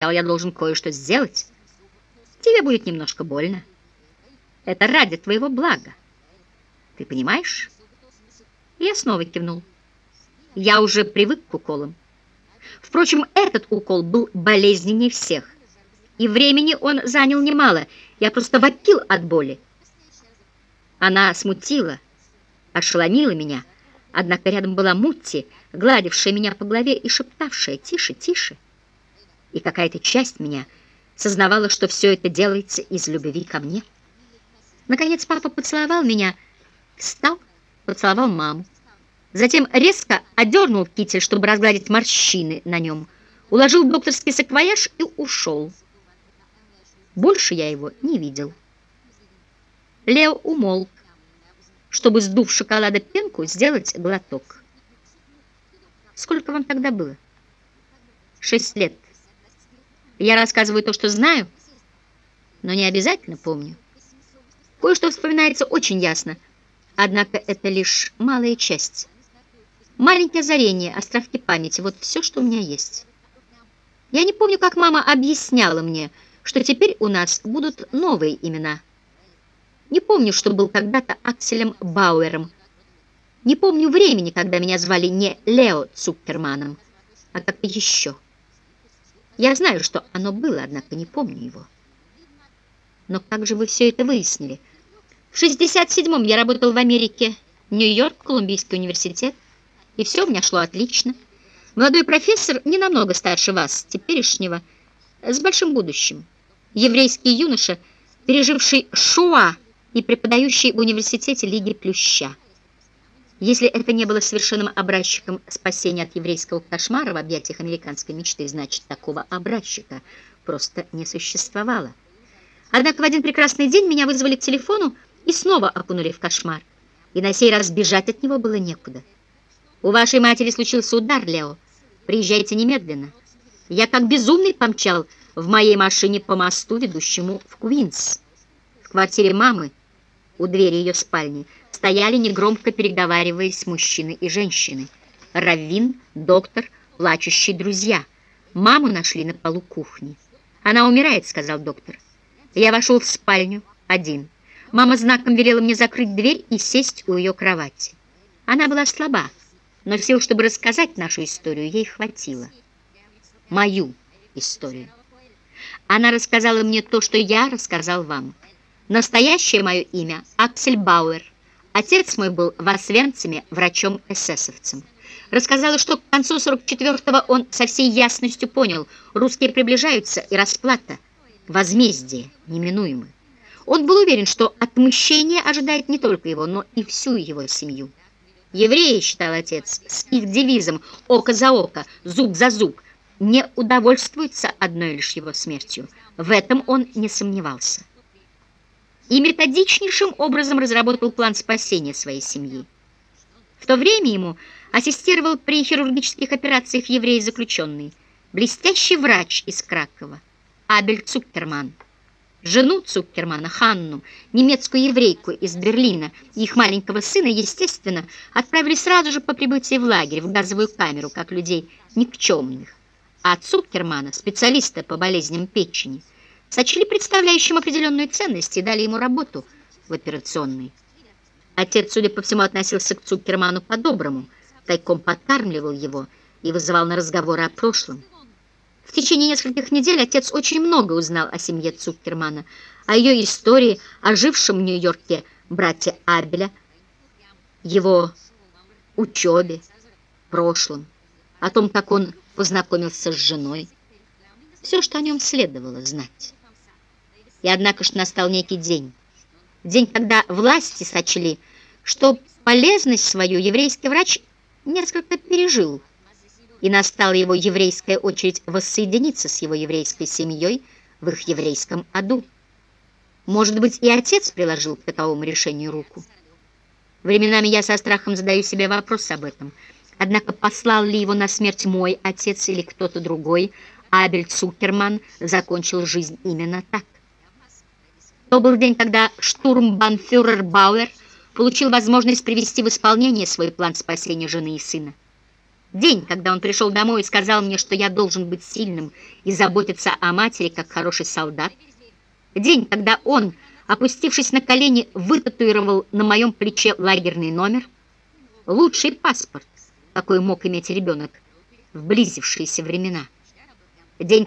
я должен кое-что сделать. Тебе будет немножко больно. Это ради твоего блага. Ты понимаешь? Я снова кивнул. Я уже привык к уколам. Впрочем, этот укол был болезненнее всех. И времени он занял немало. Я просто вопил от боли. Она смутила, ошеломила меня. Однако рядом была Мутти, гладившая меня по голове и шептавшая «Тише, тише» и какая-то часть меня сознавала, что все это делается из любви ко мне. Наконец папа поцеловал меня, встал, поцеловал маму. Затем резко одернул китель, чтобы разгладить морщины на нем, уложил докторский саквояж и ушел. Больше я его не видел. Лео умолк, чтобы, сдув шоколада пенку, сделать глоток. Сколько вам тогда было? Шесть лет. Я рассказываю то, что знаю, но не обязательно помню. Кое-что вспоминается очень ясно, однако это лишь малая часть. Маленькие озарения, островки памяти, вот все, что у меня есть. Я не помню, как мама объясняла мне, что теперь у нас будут новые имена. Не помню, что был когда-то Акселем Бауэром. Не помню времени, когда меня звали не Лео Цукерманом, а как-то еще. Я знаю, что оно было, однако не помню его. Но как же вы все это выяснили? В 67-м я работал в Америке, Нью-Йорк, Колумбийский университет, и все у меня шло отлично. Молодой профессор не намного старше вас, теперешнего, с большим будущим. Еврейский юноша, переживший Шуа и преподающий в университете Лиги Плюща. Если это не было совершенным образчиком спасения от еврейского кошмара в объятиях американской мечты, значит, такого образчика просто не существовало. Однако в один прекрасный день меня вызвали к телефону и снова окунули в кошмар. И на сей раз бежать от него было некуда. «У вашей матери случился удар, Лео. Приезжайте немедленно». Я как безумный помчал в моей машине по мосту, ведущему в Куинс. В квартире мамы, у двери ее спальни, стояли негромко переговариваясь мужчины и женщины. Раввин, доктор, плачущие друзья. Маму нашли на полу кухни. «Она умирает», — сказал доктор. Я вошел в спальню один. Мама знаком велела мне закрыть дверь и сесть у ее кровати. Она была слаба, но сил, чтобы рассказать нашу историю, ей хватило. Мою историю. Она рассказала мне то, что я рассказал вам. Настоящее мое имя — Аксель Бауэр. Отец мой был в Освенциме врачом-эсэсовцем. Рассказала, что к концу 44-го он со всей ясностью понял, русские приближаются, и расплата, возмездие неминуемы. Он был уверен, что отмщение ожидает не только его, но и всю его семью. Евреи, считал отец, с их девизом «око за око, зуб за зуб», не удовольствуются одной лишь его смертью. В этом он не сомневался и методичнейшим образом разработал план спасения своей семьи. В то время ему ассистировал при хирургических операциях еврей-заключенный, блестящий врач из Кракова, Абель Цукерман. Жену Цукермана, Ханну, немецкую еврейку из Берлина и их маленького сына, естественно, отправили сразу же по прибытии в лагерь, в газовую камеру, как людей никчемных. А Цукермана, специалиста по болезням печени, сочли представляющим определенную ценность и дали ему работу в операционной. Отец, судя по всему, относился к Цукерману по-доброму, тайком подкармливал его и вызывал на разговоры о прошлом. В течение нескольких недель отец очень много узнал о семье Цукермана, о ее истории, о жившем в Нью-Йорке брате Абеля, его учебе, прошлом, о том, как он познакомился с женой. Все, что о нем следовало знать. И однако ж настал некий день. День, когда власти сочли, что полезность свою еврейский врач несколько пережил, и настала его еврейская очередь воссоединиться с его еврейской семьей в их еврейском аду. Может быть, и отец приложил к таковому решению руку. Временами я со страхом задаю себе вопрос об этом. Однако послал ли его на смерть мой отец или кто-то другой, Абель Цукерман закончил жизнь именно так. То был день, когда штурмбанфюрер Бауэр получил возможность привести в исполнение свой план спасения жены и сына. День, когда он пришел домой и сказал мне, что я должен быть сильным и заботиться о матери, как хороший солдат. День, когда он, опустившись на колени, вытатуировал на моем плече лагерный номер. Лучший паспорт, какой мог иметь ребенок в близившиеся времена. День,